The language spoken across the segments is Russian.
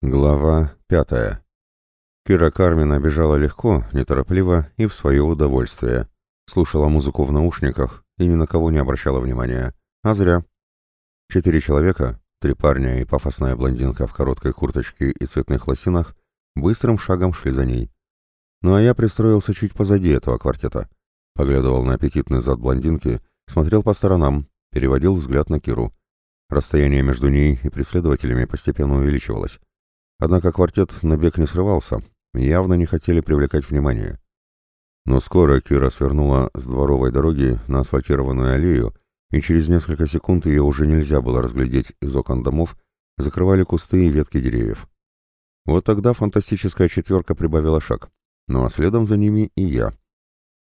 Глава пятая. Кира Кармина бежала легко, неторопливо и в свое удовольствие. Слушала музыку в наушниках и ни на кого не обращала внимания. А зря. Четыре человека, три парня и пафосная блондинка в короткой курточке и цветных лосинах, быстрым шагом шли за ней. Ну а я пристроился чуть позади этого квартета. Поглядывал на аппетитный зад блондинки, смотрел по сторонам, переводил взгляд на Киру. Расстояние между ней и преследователями постепенно увеличивалось. Однако квартет на бег не срывался, явно не хотели привлекать внимание. Но скоро Кира свернула с дворовой дороги на асфальтированную аллею, и через несколько секунд ее уже нельзя было разглядеть из окон домов, закрывали кусты и ветки деревьев. Вот тогда фантастическая четверка прибавила шаг, ну а следом за ними и я.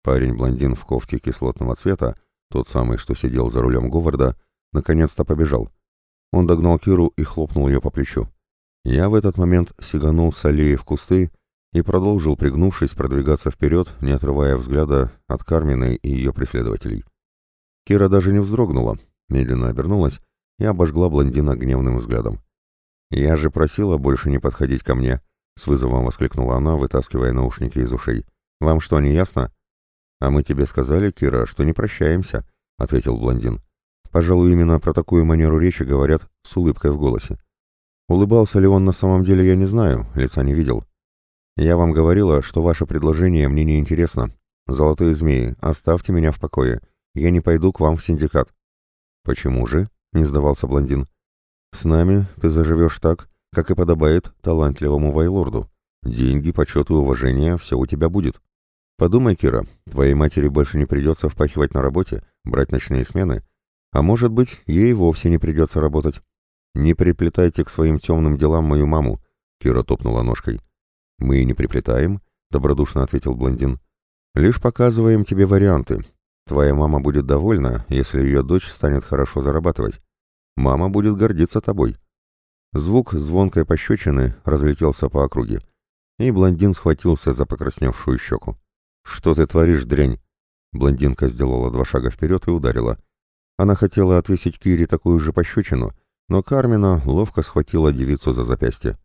Парень-блондин в кофте кислотного цвета, тот самый, что сидел за рулем Говарда, наконец-то побежал. Он догнал Киру и хлопнул ее по плечу. Я в этот момент сиганул с аллеи в кусты и продолжил, пригнувшись, продвигаться вперед, не отрывая взгляда от Кармины и ее преследователей. Кира даже не вздрогнула, медленно обернулась и обожгла блондина гневным взглядом. «Я же просила больше не подходить ко мне», — с вызовом воскликнула она, вытаскивая наушники из ушей. «Вам что, не ясно?» «А мы тебе сказали, Кира, что не прощаемся», — ответил блондин. «Пожалуй, именно про такую манеру речи говорят с улыбкой в голосе. Улыбался ли он на самом деле, я не знаю, лица не видел. Я вам говорила, что ваше предложение мне не интересно. Золотые змеи, оставьте меня в покое. Я не пойду к вам в синдикат. Почему же? Не сдавался блондин. С нами ты заживешь так, как и подобает талантливому вайлорду. Деньги, почет и уважение — все у тебя будет. Подумай, Кира, твоей матери больше не придется впахивать на работе, брать ночные смены, а может быть, ей вовсе не придется работать. «Не приплетайте к своим темным делам мою маму», — Кира топнула ножкой. «Мы и не приплетаем», — добродушно ответил блондин. «Лишь показываем тебе варианты. Твоя мама будет довольна, если ее дочь станет хорошо зарабатывать. Мама будет гордиться тобой». Звук звонкой пощечины разлетелся по округе, и блондин схватился за покрасневшую щеку. «Что ты творишь, дрянь?» Блондинка сделала два шага вперед и ударила. Она хотела отвесить Кире такую же пощечину, но Кармина ловко схватила девицу за запястье.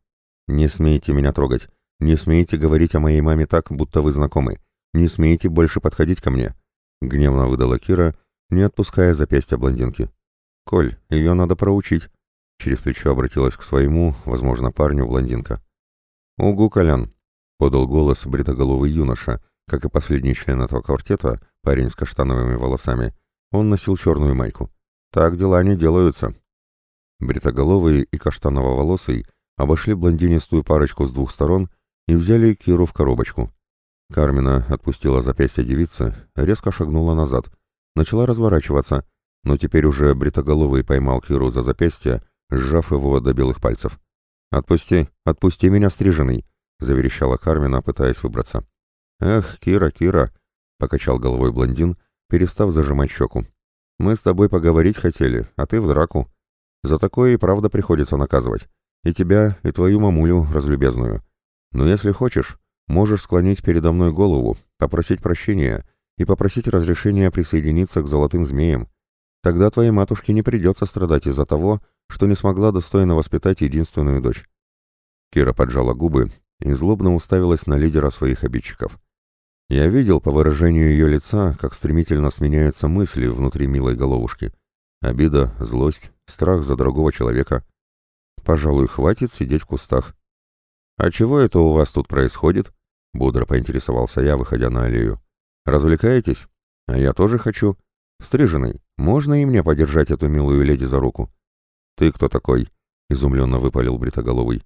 «Не смейте меня трогать. Не смейте говорить о моей маме так, будто вы знакомы. Не смейте больше подходить ко мне», — гневно выдала Кира, не отпуская запястья блондинки. «Коль, ее надо проучить», — через плечо обратилась к своему, возможно, парню блондинка. «Угу, Колян», — подал голос бритоголовый юноша, как и последний член этого квартета, парень с каштановыми волосами. Он носил черную майку. «Так дела не делаются». Бритоголовые и каштаново-волосый обошли блондинистую парочку с двух сторон и взяли Киру в коробочку. Кармина отпустила запястье девицы, резко шагнула назад, начала разворачиваться, но теперь уже бритоголовый поймал Киру за запястье, сжав его до белых пальцев. «Отпусти, отпусти меня, стриженный!» — заверещала Кармина, пытаясь выбраться. «Эх, Кира, Кира!» — покачал головой блондин, перестав зажимать щеку. «Мы с тобой поговорить хотели, а ты в драку. За такое и правда приходится наказывать. И тебя, и твою мамулю разлюбезную. Но если хочешь, можешь склонить передо мной голову, попросить прощения и попросить разрешения присоединиться к золотым змеям. Тогда твоей матушке не придется страдать из-за того, что не смогла достойно воспитать единственную дочь. Кира поджала губы и злобно уставилась на лидера своих обидчиков. Я видел по выражению ее лица, как стремительно сменяются мысли внутри милой головушки. Обида, злость, страх за другого человека. Пожалуй, хватит сидеть в кустах. «А чего это у вас тут происходит?» — бодро поинтересовался я, выходя на аллею. «Развлекаетесь? А я тоже хочу. Стриженный, можно и мне подержать эту милую леди за руку?» «Ты кто такой?» — изумленно выпалил бритоголовый.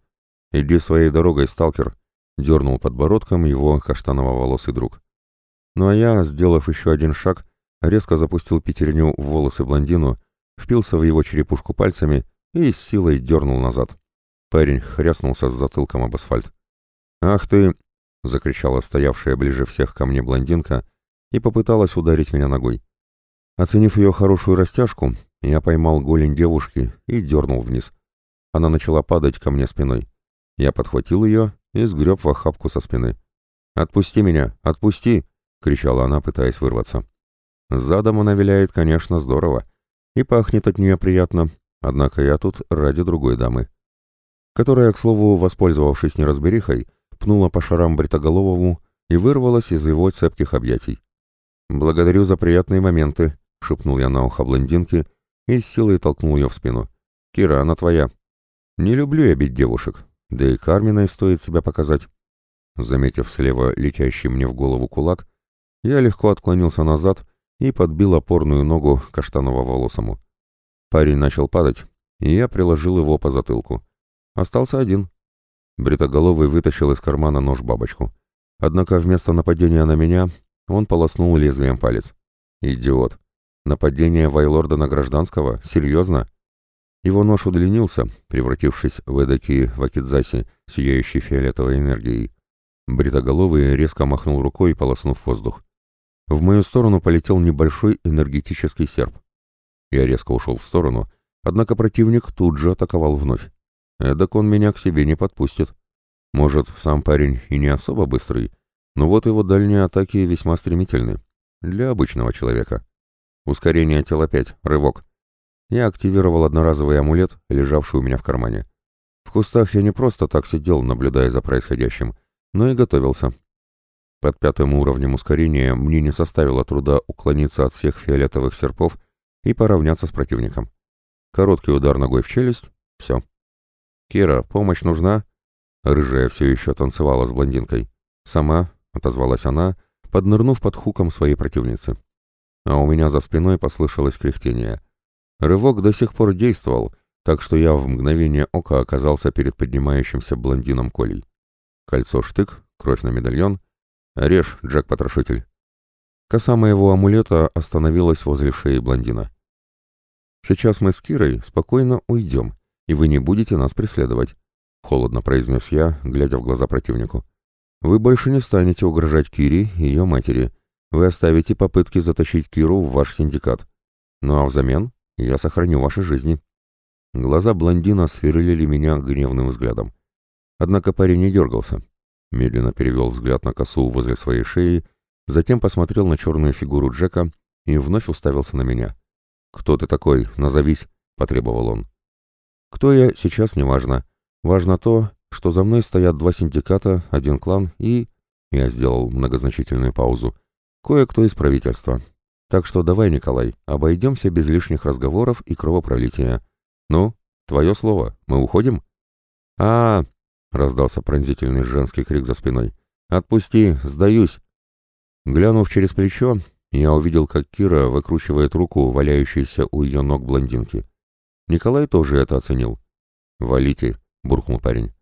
«Иди своей дорогой, сталкер», — дернул подбородком его каштаново-волосый друг. Ну а я, сделав еще один шаг, резко запустил пятерню в волосы блондину, впился в его черепушку пальцами и с силой дернул назад. Парень хряснулся с затылком об асфальт. «Ах ты!» — закричала стоявшая ближе всех ко мне блондинка и попыталась ударить меня ногой. Оценив ее хорошую растяжку, я поймал голень девушки и дернул вниз. Она начала падать ко мне спиной. Я подхватил ее и сгреб в охапку со спины. «Отпусти меня! Отпусти!» — кричала она, пытаясь вырваться. Задом она виляет, конечно, здорово. И пахнет от нее приятно, однако я тут ради другой дамы. которая, к слову, воспользовавшись неразберихой, пнула по шарам Бритоголовому и вырвалась из его цепких объятий. «Благодарю за приятные моменты», — шепнул я на ухо блондинке и с силой толкнул ее в спину. «Кира, она твоя». «Не люблю я бить девушек, да и Карминой стоит себя показать». Заметив слева летящий мне в голову кулак, я легко отклонился назад и подбил опорную ногу каштаново-волосому. Парень начал падать, и я приложил его по затылку. Остался один. Бритоголовый вытащил из кармана нож-бабочку. Однако вместо нападения на меня он полоснул лезвием палец. «Идиот! Нападение Вайлорда на гражданского? Серьезно?» Его нож удлинился, превратившись в эдакий вакидзаси, сияющий фиолетовой энергией. Бритоголовый резко махнул рукой, полоснув воздух. В мою сторону полетел небольшой энергетический серп. Я резко ушел в сторону, однако противник тут же атаковал вновь. Эдак он меня к себе не подпустит. Может, сам парень и не особо быстрый, но вот его дальние атаки весьма стремительны. Для обычного человека. Ускорение тела 5, рывок. Я активировал одноразовый амулет, лежавший у меня в кармане. В кустах я не просто так сидел, наблюдая за происходящим, но и готовился. Под пятым уровнем ускорения мне не составило труда уклониться от всех фиолетовых серпов и поравняться с противником. Короткий удар ногой в челюсть — все. «Кира, помощь нужна?» Рыжая все еще танцевала с блондинкой. «Сама», — отозвалась она, поднырнув под хуком своей противницы. А у меня за спиной послышалось кряхтение. Рывок до сих пор действовал, так что я в мгновение ока оказался перед поднимающимся блондином Колей. Кольцо-штык, кровь на медальон. Режь, Джек-потрошитель. Коса моего амулета остановилась возле шеи блондина. «Сейчас мы с Кирой спокойно уйдем», и вы не будете нас преследовать», — холодно произнес я, глядя в глаза противнику. «Вы больше не станете угрожать Кире и ее матери. Вы оставите попытки затащить Киру в ваш синдикат. Ну а взамен я сохраню ваши жизни». Глаза блондина сверлили меня гневным взглядом. Однако парень не дергался. Медленно перевел взгляд на косу возле своей шеи, затем посмотрел на черную фигуру Джека и вновь уставился на меня. «Кто ты такой? Назовись!» — потребовал он. Кто я, сейчас не важно. Важно то, что за мной стоят два синдиката, один клан и... Я сделал многозначительную паузу. Кое-кто из правительства. Так что давай, Николай, обойдемся без лишних разговоров и кровопролития. Ну, твое слово, мы уходим? а, -а, -а раздался пронзительный женский крик за спиной. «Отпусти, сдаюсь!» Глянув через плечо, я увидел, как Кира выкручивает руку, валяющейся у ее ног блондинки. Николай тоже это оценил. «Валите», — буркнул парень.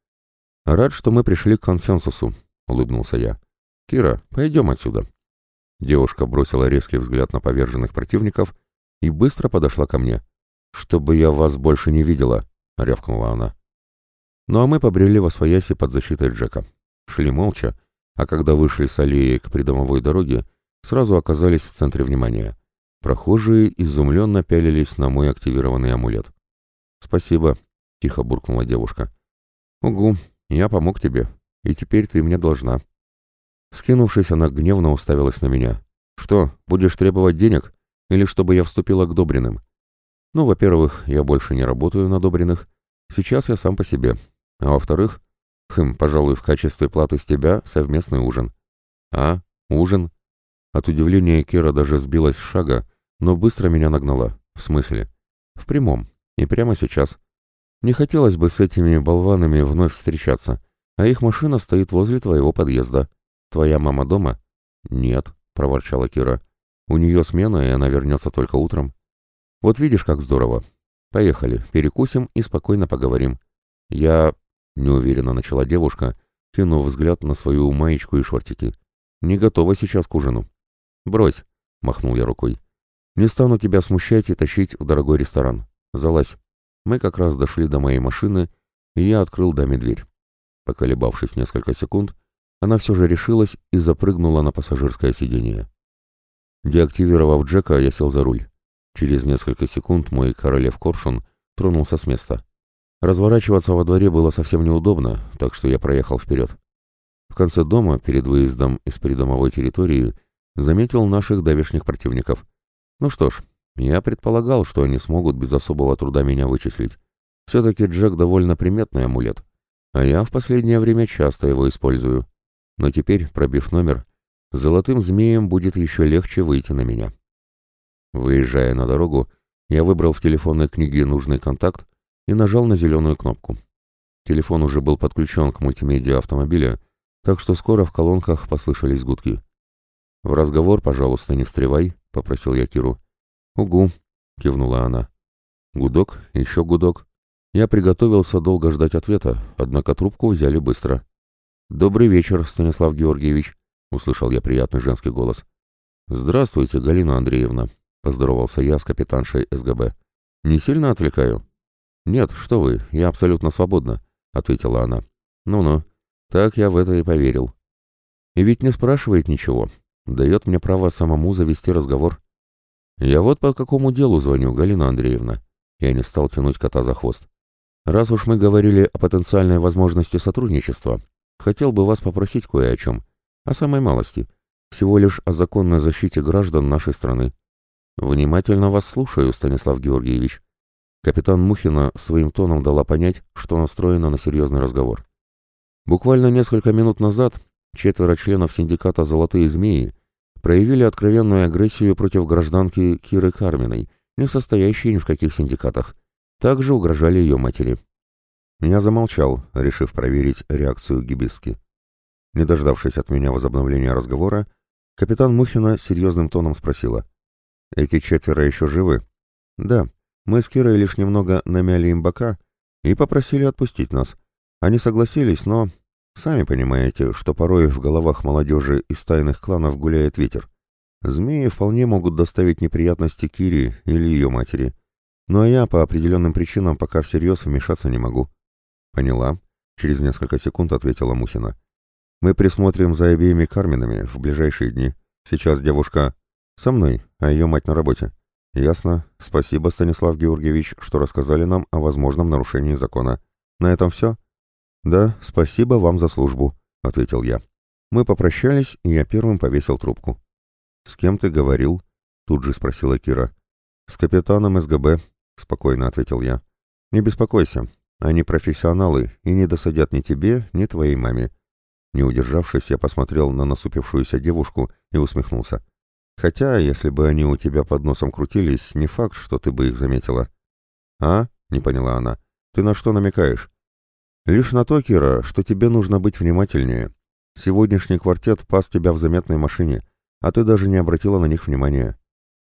«Рад, что мы пришли к консенсусу», — улыбнулся я. «Кира, пойдем отсюда». Девушка бросила резкий взгляд на поверженных противников и быстро подошла ко мне. «Чтобы я вас больше не видела», — рявкнула она. Ну а мы побрели во свояси под защитой Джека. Шли молча, а когда вышли с аллеи к придомовой дороге, сразу оказались в центре внимания. Прохожие изумленно пялились на мой активированный амулет. «Спасибо», — тихо буркнула девушка. «Угу, я помог тебе, и теперь ты мне должна». Скинувшись, она гневно уставилась на меня. «Что, будешь требовать денег? Или чтобы я вступила к Добриным?» «Ну, во-первых, я больше не работаю на Добриных. Сейчас я сам по себе. А во-вторых, хм, пожалуй, в качестве платы с тебя совместный ужин». «А, ужин?» От удивления Кира даже сбилась с шага, но быстро меня нагнала. В смысле? В прямом. И прямо сейчас. Не хотелось бы с этими болванами вновь встречаться, а их машина стоит возле твоего подъезда. Твоя мама дома? Нет, проворчала Кира. У нее смена, и она вернется только утром. Вот видишь, как здорово. Поехали, перекусим и спокойно поговорим. Я... Неуверенно начала девушка, кинув взгляд на свою маечку и шортики. Не готова сейчас к ужину. «Брось», — махнул я рукой. «Не стану тебя смущать и тащить в дорогой ресторан. Залазь». Мы как раз дошли до моей машины, и я открыл даме дверь. Поколебавшись несколько секунд, она все же решилась и запрыгнула на пассажирское сиденье. Деактивировав Джека, я сел за руль. Через несколько секунд мой королев Коршун тронулся с места. Разворачиваться во дворе было совсем неудобно, так что я проехал вперед. В конце дома, перед выездом из придомовой территории, заметил наших давешних противников. Ну что ж, я предполагал, что они смогут без особого труда меня вычислить. Все-таки Джек довольно приметный амулет, а я в последнее время часто его использую. Но теперь, пробив номер, золотым змеем будет еще легче выйти на меня. Выезжая на дорогу, я выбрал в телефонной книге нужный контакт и нажал на зеленую кнопку. Телефон уже был подключен к мультимедиа автомобиля, так что скоро в колонках послышались гудки. «В разговор, пожалуйста, не встревай», — попросил я Киру. «Угу», — кивнула она. Гудок, еще гудок. Я приготовился долго ждать ответа, однако трубку взяли быстро. «Добрый вечер, Станислав Георгиевич», — услышал я приятный женский голос. «Здравствуйте, Галина Андреевна», — поздоровался я с капитаншей СГБ. «Не сильно отвлекаю?» «Нет, что вы, я абсолютно свободна», — ответила она. «Ну-ну, так я в это и поверил». «И ведь не спрашивает ничего, дает мне право самому завести разговор». «Я вот по какому делу звоню, Галина Андреевна». Я не стал тянуть кота за хвост. Раз уж мы говорили о потенциальной возможности сотрудничества, хотел бы вас попросить кое о чем. О самой малости. Всего лишь о законной защите граждан нашей страны. Внимательно вас слушаю, Станислав Георгиевич. Капитан Мухина своим тоном дала понять, что настроена на серьезный разговор. Буквально несколько минут назад четверо членов синдиката «Золотые змеи» проявили откровенную агрессию против гражданки Киры Карминой, не состоящей ни в каких синдикатах, также угрожали ее матери. Я замолчал, решив проверить реакцию гибиски. Не дождавшись от меня возобновления разговора, капитан Мухина серьезным тоном спросила. «Эти четверо еще живы?» «Да. Мы с Кирой лишь немного намяли им бока и попросили отпустить нас. Они согласились, но... Сами понимаете, что порой в головах молодежи из тайных кланов гуляет ветер. Змеи вполне могут доставить неприятности Кире или ее матери. Ну а я по определенным причинам пока всерьез вмешаться не могу. Поняла. Через несколько секунд ответила Мухина. Мы присмотрим за обеими Карминами в ближайшие дни. Сейчас девушка со мной, а ее мать на работе. Ясно. Спасибо, Станислав Георгиевич, что рассказали нам о возможном нарушении закона. На этом все? Да, спасибо вам за службу, ответил я. Мы попрощались, и я первым повесил трубку. «С кем ты говорил?» — тут же спросила Кира. «С капитаном СГБ», — спокойно ответил я. «Не беспокойся, они профессионалы и не досадят ни тебе, ни твоей маме». Не удержавшись, я посмотрел на насупившуюся девушку и усмехнулся. «Хотя, если бы они у тебя под носом крутились, не факт, что ты бы их заметила». «А?» — не поняла она. «Ты на что намекаешь?» «Лишь на то, Кира, что тебе нужно быть внимательнее. Сегодняшний квартет пас тебя в заметной машине, а ты даже не обратила на них внимания».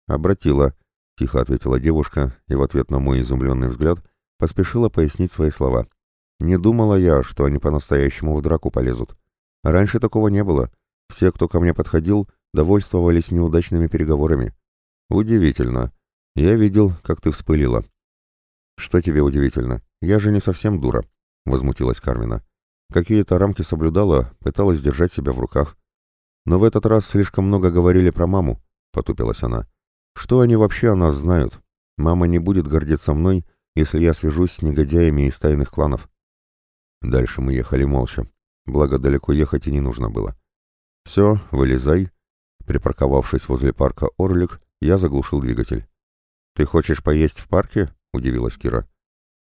«Обратила», — тихо ответила девушка и в ответ на мой изумленный взгляд поспешила пояснить свои слова. «Не думала я, что они по-настоящему в драку полезут. Раньше такого не было. Все, кто ко мне подходил, довольствовались неудачными переговорами. Удивительно. Я видел, как ты вспылила». «Что тебе удивительно? Я же не совсем дура», — возмутилась Кармина. Какие-то рамки соблюдала, пыталась держать себя в руках. Но в этот раз слишком много говорили про маму, — потупилась она. Что они вообще о нас знают? Мама не будет гордиться мной, если я свяжусь с негодяями из тайных кланов. Дальше мы ехали молча. Благо, далеко ехать и не нужно было. «Все, вылезай». Припарковавшись возле парка «Орлик», я заглушил двигатель. «Ты хочешь поесть в парке?» — удивилась Кира.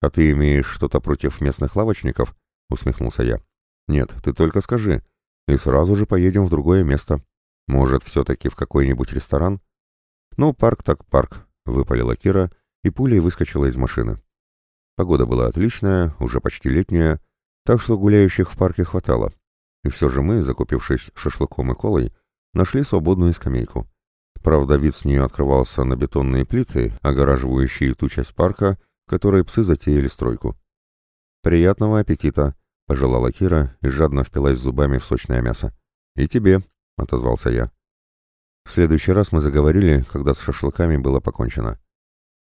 «А ты имеешь что-то против местных лавочников?» — усмехнулся я. «Нет, ты только скажи, и сразу же поедем в другое место. Может, все-таки в какой-нибудь ресторан?» «Ну, парк так парк», — выпалила Кира и пулей выскочила из машины. Погода была отличная, уже почти летняя, так что гуляющих в парке хватало. И все же мы, закупившись шашлыком и колой, нашли свободную скамейку. Правда, вид с нее открывался на бетонные плиты, огораживающие ту часть парка, в которой псы затеяли стройку. «Приятного аппетита!» — пожелала Кира и жадно впилась зубами в сочное мясо. «И тебе!» — отозвался я. В следующий раз мы заговорили, когда с шашлыками было покончено.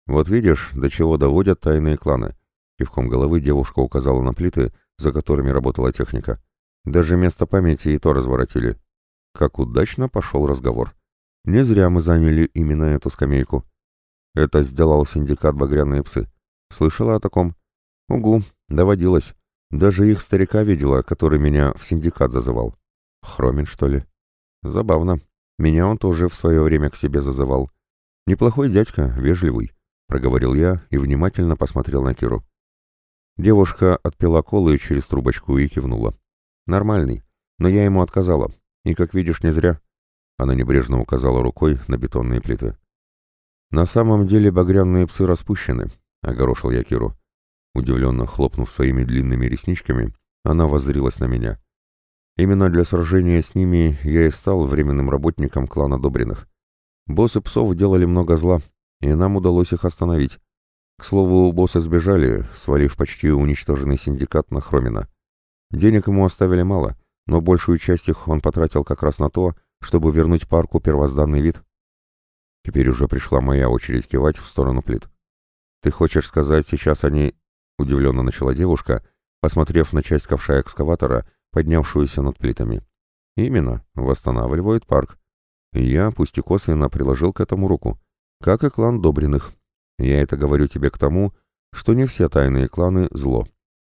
«Вот видишь, до чего доводят тайные кланы». Кивком головы девушка указала на плиты, за которыми работала техника. Даже место памяти и то разворотили. Как удачно пошел разговор. Не зря мы заняли именно эту скамейку. Это сделал синдикат «Багряные псы». Слышала о таком? Угу, доводилось. Даже их старика видела, который меня в синдикат зазывал. Хромин, что ли? Забавно. Меня он тоже в свое время к себе зазывал. Неплохой дядька, вежливый, — проговорил я и внимательно посмотрел на Киру. Девушка отпила колы через трубочку и кивнула. «Нормальный, но я ему отказала. И, как видишь, не зря». Она небрежно указала рукой на бетонные плиты. «На самом деле багряные псы распущены», — огорошил я Киру. Удивленно хлопнув своими длинными ресничками, она воззрилась на меня. Именно для сражения с ними я и стал временным работником клана Добриных. Боссы псов делали много зла, и нам удалось их остановить. К слову, боссы сбежали, свалив почти уничтоженный синдикат на Хромина. Денег ему оставили мало, но большую часть их он потратил как раз на то, чтобы вернуть парку первозданный вид. Теперь уже пришла моя очередь кивать в сторону плит. «Ты хочешь сказать, сейчас они...» — удивленно начала девушка, посмотрев на часть ковша экскаватора, поднявшуюся над плитами. «Именно, восстанавливают парк. Я, пусть и косвенно, приложил к этому руку, как и клан Добриных. Я это говорю тебе к тому, что не все тайные кланы — зло.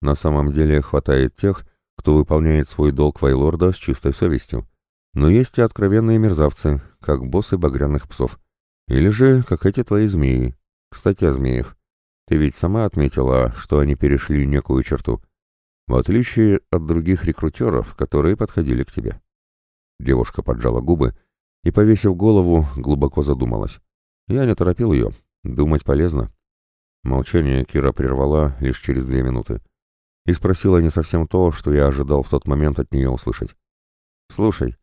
На самом деле хватает тех, кто выполняет свой долг Вайлорда с чистой совестью. Но есть и откровенные мерзавцы, как боссы багряных псов. Или же, как эти твои змеи. Кстати, о змеях. Ты ведь сама отметила, что они перешли некую черту. В отличие от других рекрутеров, которые подходили к тебе. Девушка поджала губы и, повесив голову, глубоко задумалась. Я не торопил ее, Думать полезно. Молчание Кира прервала лишь через две минуты и спросила не совсем то, что я ожидал в тот момент от нее услышать. «Слушай,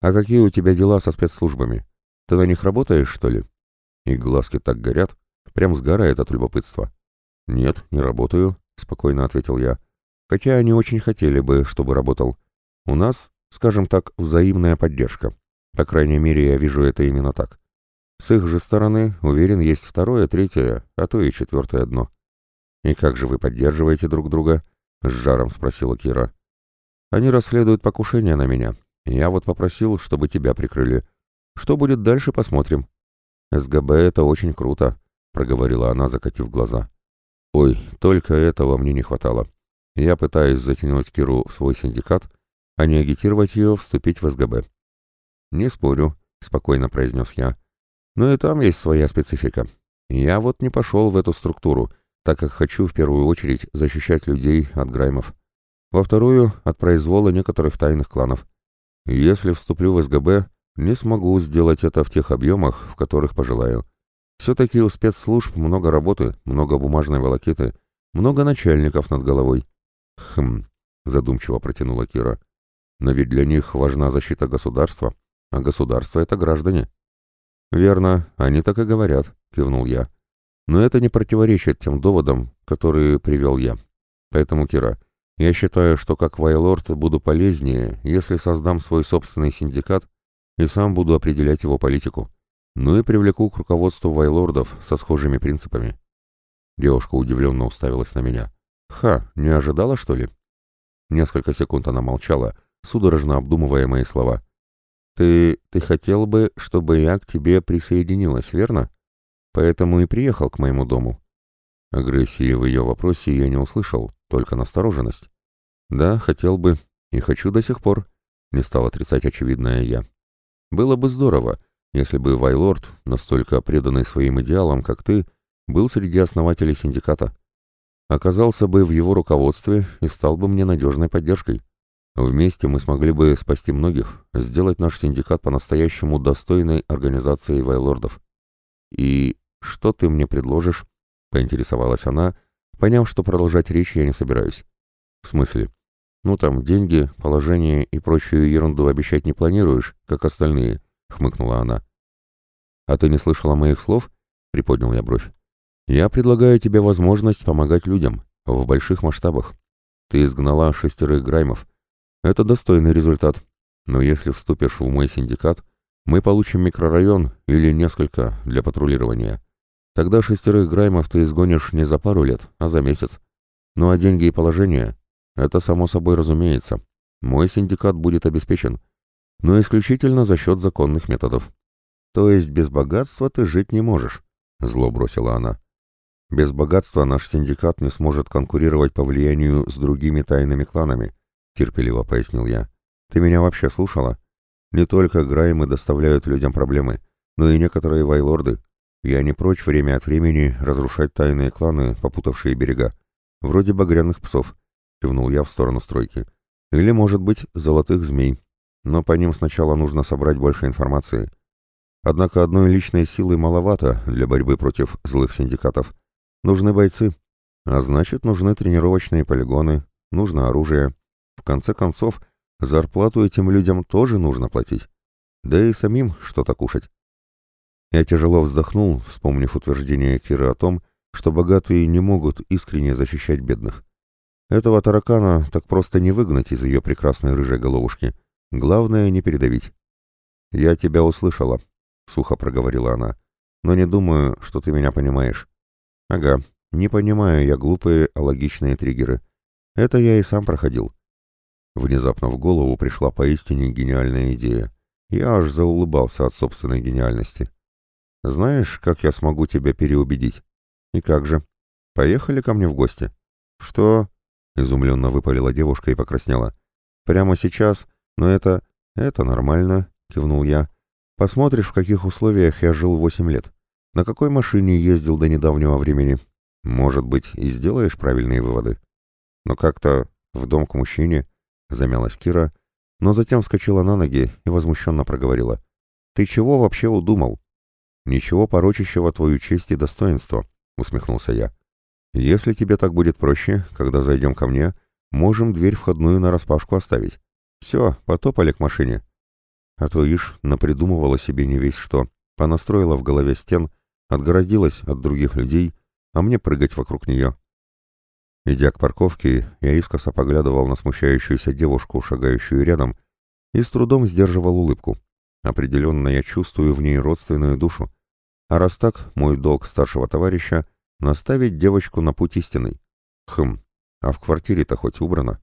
а какие у тебя дела со спецслужбами? Ты на них работаешь, что ли?» И глазки так горят, прям сгорает от любопытства. «Нет, не работаю», — спокойно ответил я. «Хотя они очень хотели бы, чтобы работал. У нас, скажем так, взаимная поддержка. По крайней мере, я вижу это именно так. С их же стороны, уверен, есть второе, третье, а то и четвертое дно. «И как же вы поддерживаете друг друга?» — с жаром спросила Кира. «Они расследуют покушение на меня. Я вот попросил, чтобы тебя прикрыли. Что будет дальше, посмотрим». «СГБ — это очень круто», — проговорила она, закатив глаза. «Ой, только этого мне не хватало. Я пытаюсь затянуть Киру в свой синдикат, а не агитировать ее вступить в СГБ». «Не спорю», — спокойно произнес я. Но и там есть своя специфика. Я вот не пошел в эту структуру, так как хочу в первую очередь защищать людей от граймов. Во вторую — от произвола некоторых тайных кланов. Если вступлю в СГБ, не смогу сделать это в тех объемах, в которых пожелаю. Все-таки у спецслужб много работы, много бумажной волокиты, много начальников над головой. Хм, задумчиво протянула Кира. Но ведь для них важна защита государства, а государство — это граждане. «Верно, они так и говорят», — кивнул я. «Но это не противоречит тем доводам, которые привел я. Поэтому, Кира, я считаю, что как Вайлорд буду полезнее, если создам свой собственный синдикат и сам буду определять его политику. Ну и привлеку к руководству Вайлордов со схожими принципами». Девушка удивленно уставилась на меня. «Ха, не ожидала, что ли?» Несколько секунд она молчала, судорожно обдумывая мои слова. Ты... ты хотел бы, чтобы я к тебе присоединилась, верно? Поэтому и приехал к моему дому. Агрессии в ее вопросе я не услышал, только настороженность. Да, хотел бы, и хочу до сих пор, не стал отрицать очевидное я. Было бы здорово, если бы Вайлорд, настолько преданный своим идеалам, как ты, был среди основателей синдиката. Оказался бы в его руководстве и стал бы мне надежной поддержкой. Вместе мы смогли бы спасти многих, сделать наш синдикат по-настоящему достойной организацией вайлордов. «И что ты мне предложишь?» — поинтересовалась она, поняв, что продолжать речь я не собираюсь. «В смысле? Ну там, деньги, положение и прочую ерунду обещать не планируешь, как остальные», — хмыкнула она. «А ты не слышала моих слов?» — приподнял я бровь. «Я предлагаю тебе возможность помогать людям в больших масштабах. Ты изгнала шестерых граймов, это достойный результат. Но если вступишь в мой синдикат, мы получим микрорайон или несколько для патрулирования. Тогда шестерых граймов ты изгонишь не за пару лет, а за месяц. Ну а деньги и положение — это само собой разумеется. Мой синдикат будет обеспечен, но исключительно за счет законных методов. То есть без богатства ты жить не можешь, — зло бросила она. Без богатства наш синдикат не сможет конкурировать по влиянию с другими тайными кланами, — терпеливо пояснил я. «Ты меня вообще слушала? Не только Граймы доставляют людям проблемы, но и некоторые вайлорды. Я не прочь время от времени разрушать тайные кланы, попутавшие берега. вроде багряных псов, кивнул я в сторону стройки. Или, может быть, золотых змей. Но по ним сначала нужно собрать больше информации. Однако одной личной силы маловато для борьбы против злых синдикатов. Нужны бойцы, а значит, нужны тренировочные полигоны, нужно оружие. В конце концов, зарплату этим людям тоже нужно платить. Да и самим что-то кушать. Я тяжело вздохнул, вспомнив утверждение Киры о том, что богатые не могут искренне защищать бедных. Этого таракана так просто не выгнать из ее прекрасной рыжей головушки. Главное, не передавить. «Я тебя услышала», — сухо проговорила она, — «но не думаю, что ты меня понимаешь». «Ага, не понимаю я глупые, а триггеры. Это я и сам проходил». Внезапно в голову пришла поистине гениальная идея. Я аж заулыбался от собственной гениальности. «Знаешь, как я смогу тебя переубедить?» «И как же?» «Поехали ко мне в гости». «Что?» — изумленно выпалила девушка и покраснела. «Прямо сейчас? Но это... это нормально», — кивнул я. «Посмотришь, в каких условиях я жил восемь лет. На какой машине ездил до недавнего времени. Может быть, и сделаешь правильные выводы». «Но как-то в дом к мужчине», — замялась Кира, но затем вскочила на ноги и возмущенно проговорила. «Ты чего вообще удумал?» «Ничего порочащего твою честь и достоинство», — усмехнулся я. Если тебе так будет проще, когда зайдем ко мне, можем дверь входную нараспашку оставить. Все, потопали к машине. А то ишь напридумывала себе не весь что, понастроила в голове стен, отгородилась от других людей, а мне прыгать вокруг нее. Идя к парковке, я искоса поглядывал на смущающуюся девушку, шагающую рядом, и с трудом сдерживал улыбку. Определенно я чувствую в ней родственную душу. А раз так, мой долг старшего товарища — Наставить девочку на путь истинный. Хм, а в квартире-то хоть убрано.